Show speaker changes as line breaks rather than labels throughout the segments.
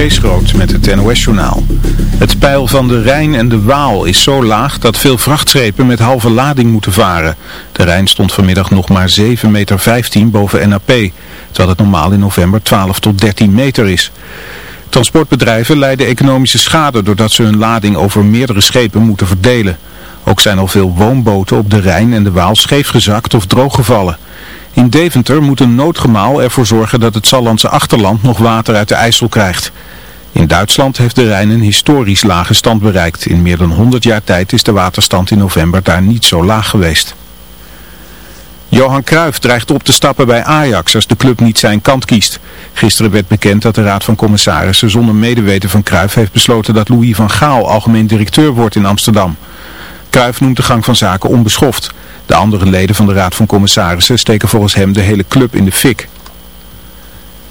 Kees met het NOS-journaal. Het peil van de Rijn en de Waal is zo laag dat veel vrachtschepen met halve lading moeten varen. De Rijn stond vanmiddag nog maar 7,15 meter boven NAP, terwijl het normaal in november 12 tot 13 meter is. Transportbedrijven lijden economische schade doordat ze hun lading over meerdere schepen moeten verdelen. Ook zijn al veel woonboten op de Rijn en de Waal scheef gezakt of drooggevallen. In Deventer moet een noodgemaal ervoor zorgen dat het Sallandse achterland nog water uit de IJssel krijgt. In Duitsland heeft de Rijn een historisch lage stand bereikt. In meer dan 100 jaar tijd is de waterstand in november daar niet zo laag geweest. Johan Cruijff dreigt op te stappen bij Ajax als de club niet zijn kant kiest. Gisteren werd bekend dat de Raad van Commissarissen zonder medeweten van Cruijff heeft besloten dat Louis van Gaal algemeen directeur wordt in Amsterdam. Cruijff noemt de gang van zaken onbeschoft. De andere leden van de Raad van Commissarissen steken volgens hem de hele club in de fik.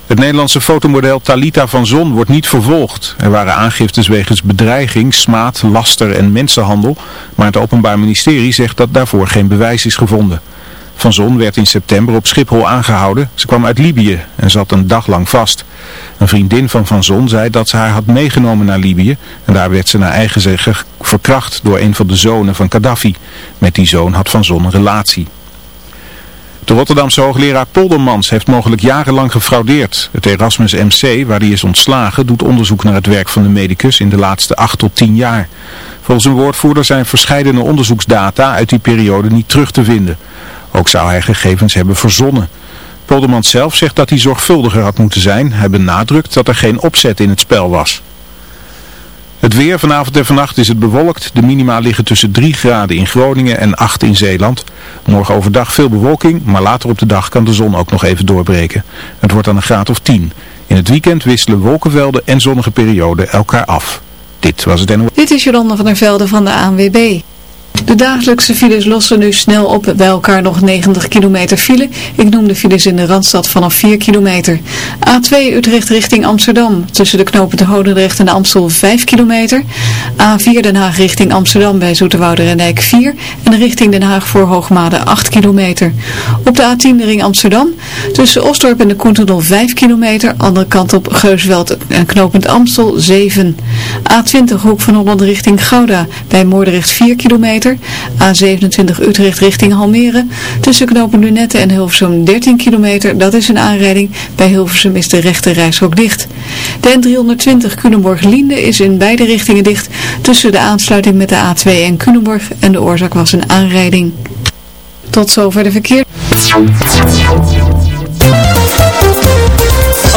Het Nederlandse fotomodel Talita van Zon wordt niet vervolgd. Er waren aangiftes wegens bedreiging, smaad, laster en mensenhandel, maar het Openbaar Ministerie zegt dat daarvoor geen bewijs is gevonden. Van Zon werd in september op Schiphol aangehouden. Ze kwam uit Libië en zat een dag lang vast. Een vriendin van Van Zon zei dat ze haar had meegenomen naar Libië. En daar werd ze naar eigen zeggen verkracht door een van de zonen van Gaddafi. Met die zoon had Van Zon een relatie. De Rotterdamse hoogleraar Poldermans heeft mogelijk jarenlang gefraudeerd. Het Erasmus MC, waar hij is ontslagen, doet onderzoek naar het werk van de medicus in de laatste 8 tot 10 jaar. Volgens een woordvoerder zijn verscheidene onderzoeksdata uit die periode niet terug te vinden. Ook zou hij gegevens hebben verzonnen. Poldermans zelf zegt dat hij zorgvuldiger had moeten zijn. Hij benadrukt dat er geen opzet in het spel was. Het weer vanavond en vannacht is het bewolkt. De minima liggen tussen 3 graden in Groningen en 8 in Zeeland. Morgen overdag veel bewolking, maar later op de dag kan de zon ook nog even doorbreken. Het wordt dan een graad of 10. In het weekend wisselen wolkenvelden en zonnige perioden elkaar af. Dit was het NOS.
Dit is Jolanda van der Velde van de ANWB. De dagelijkse files lossen nu snel op bij elkaar nog 90 kilometer file. Ik noem de files in de Randstad vanaf 4 kilometer. A2 Utrecht richting Amsterdam. Tussen de knopen de en de Amstel 5 kilometer. A4 Den Haag richting Amsterdam bij Zoeterwoude Rijndijk 4. En richting Den Haag voor Hoogmade 8 kilometer. Op de A10 de ring Amsterdam. Tussen Osdorp en de Koentunnel 5 kilometer. Andere kant op Geusveld en knopend Amstel 7. A20 Hoek van Holland richting Gouda. Bij Moordrecht 4 kilometer. A27 Utrecht richting Almere. Tussen knopen Lunette en Hilversum 13 kilometer. Dat is een aanrijding. Bij Hilversum is de rechte reishok dicht. De N320 Culemborg-Liende is in beide richtingen dicht. Tussen de aansluiting met de A2 en Culemborg. En de oorzaak was een aanrijding. Tot zover de verkeer.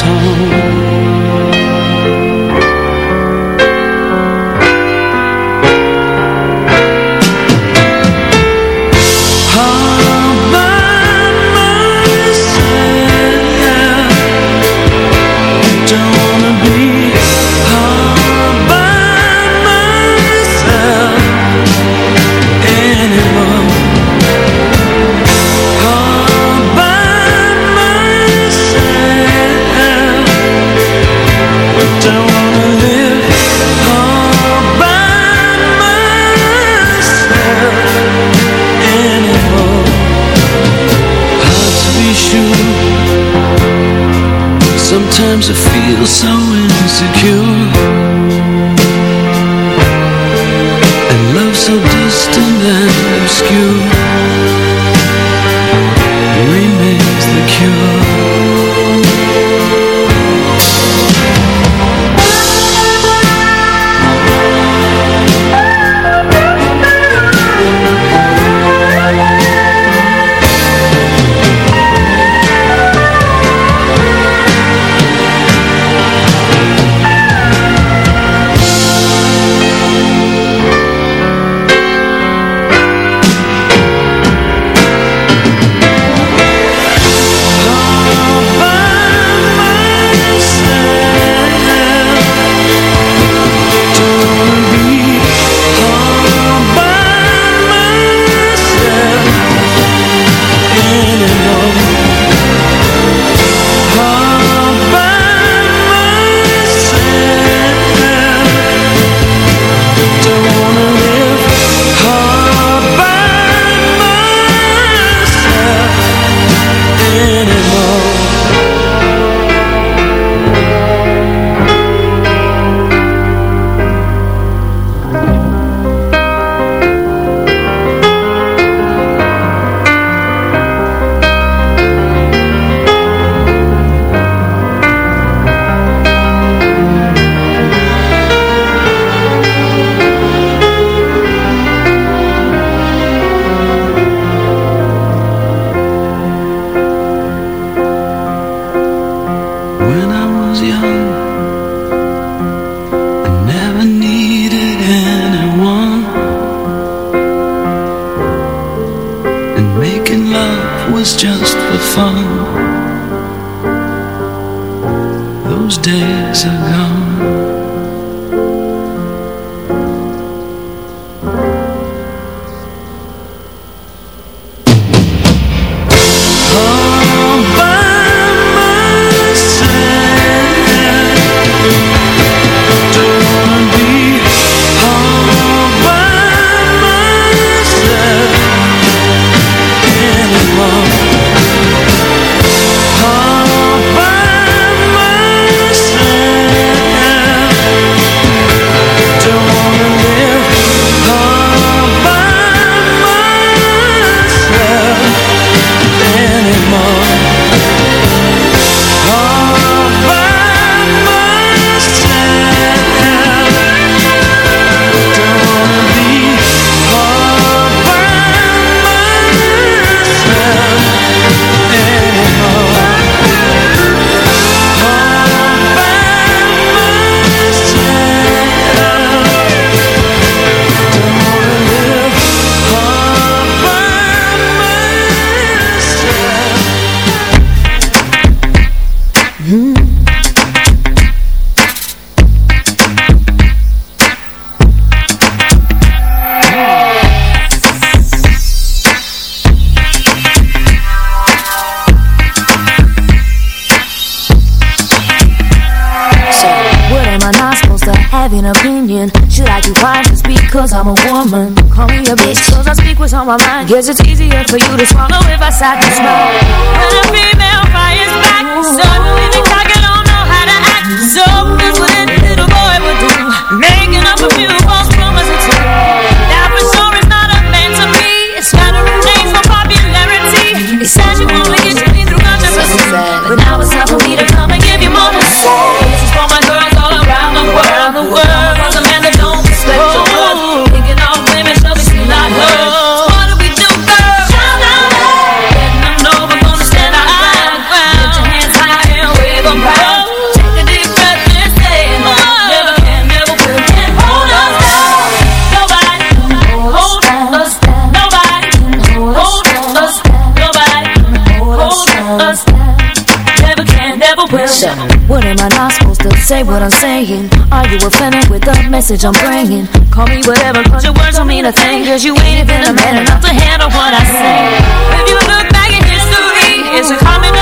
Home
on my mind. Guess it's easier for you to swallow if I sat to smile say what I'm saying? Are you offended with the message I'm bringing? Call me whatever, but your words don't mean a thing. Cause you ain't even a man enough to handle what I say. If you look back in history, it's a common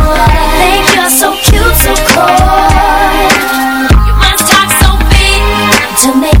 boy. You must talk so big to make.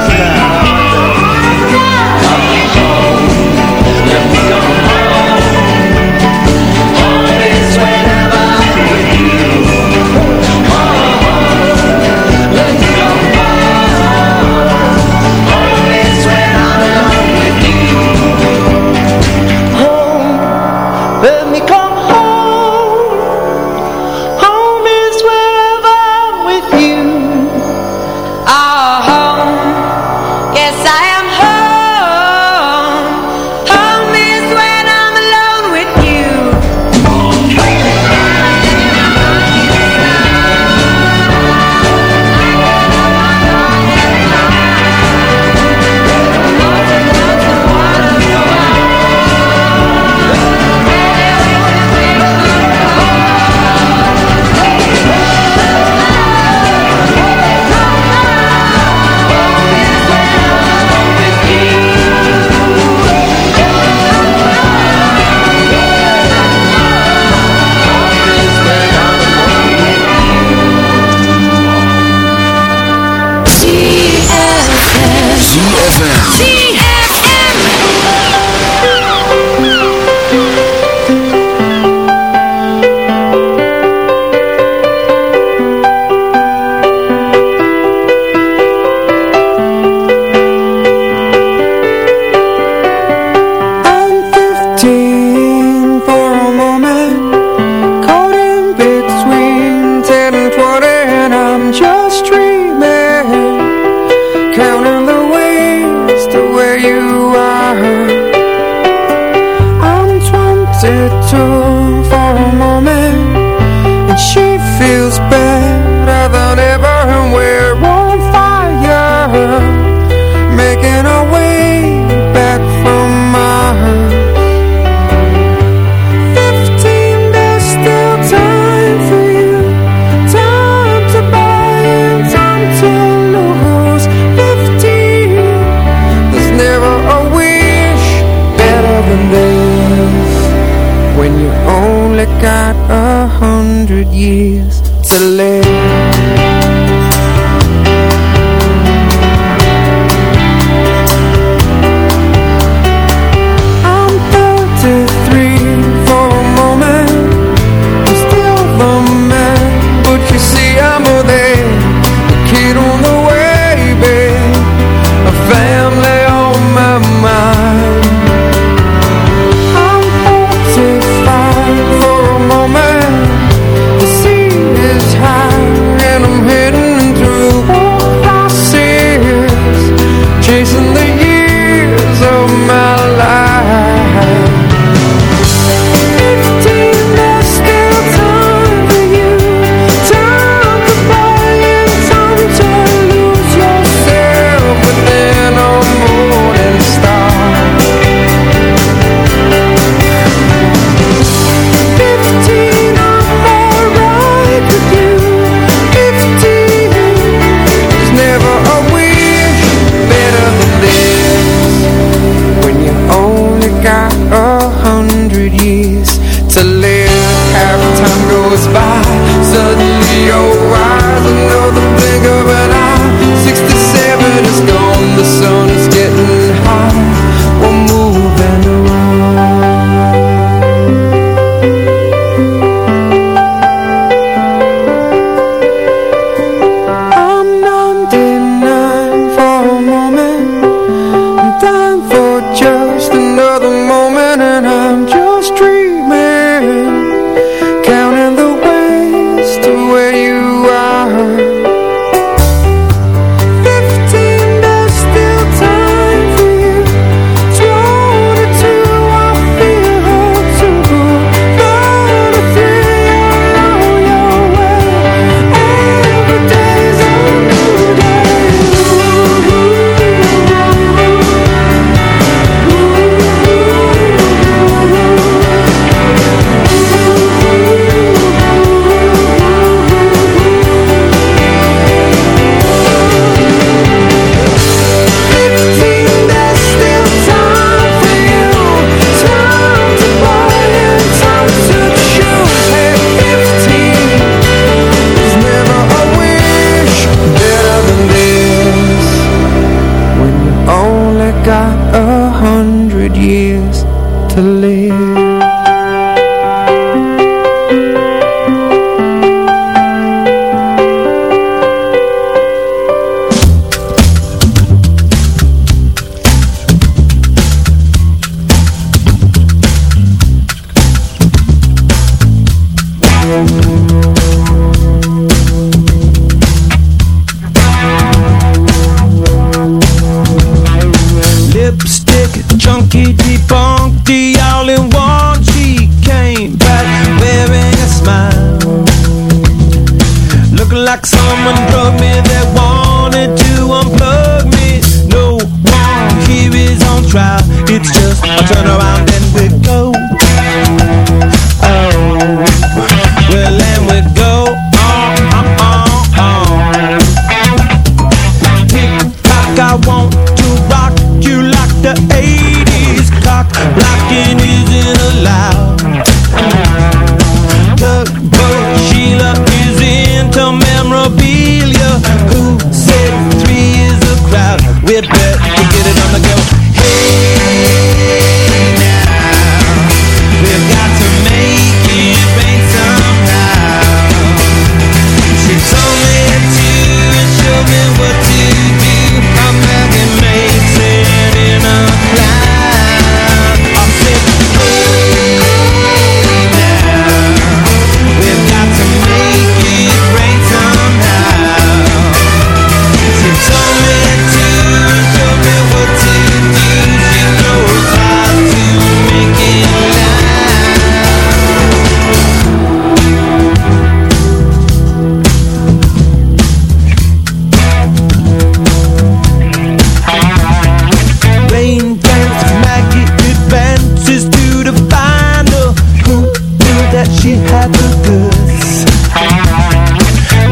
that she had the goods.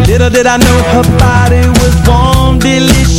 Little did I know her
body was warm, delicious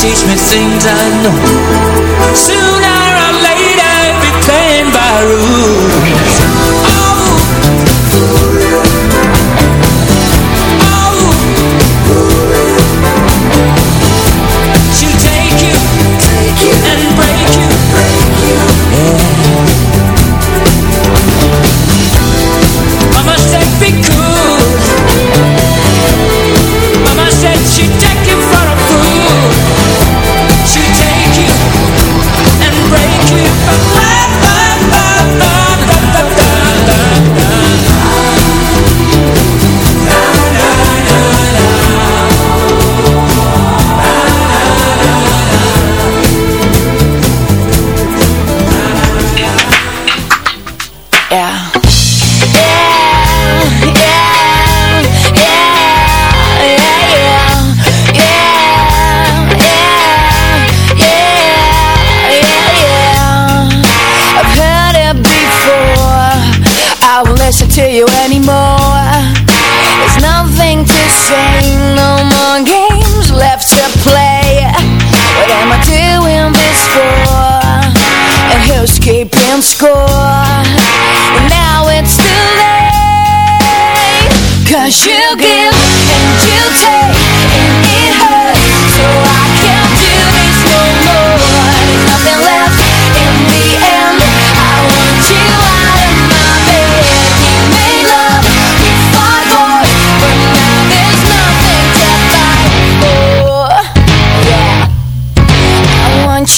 teach me things I know.
Soon I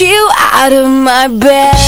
you out of my bed.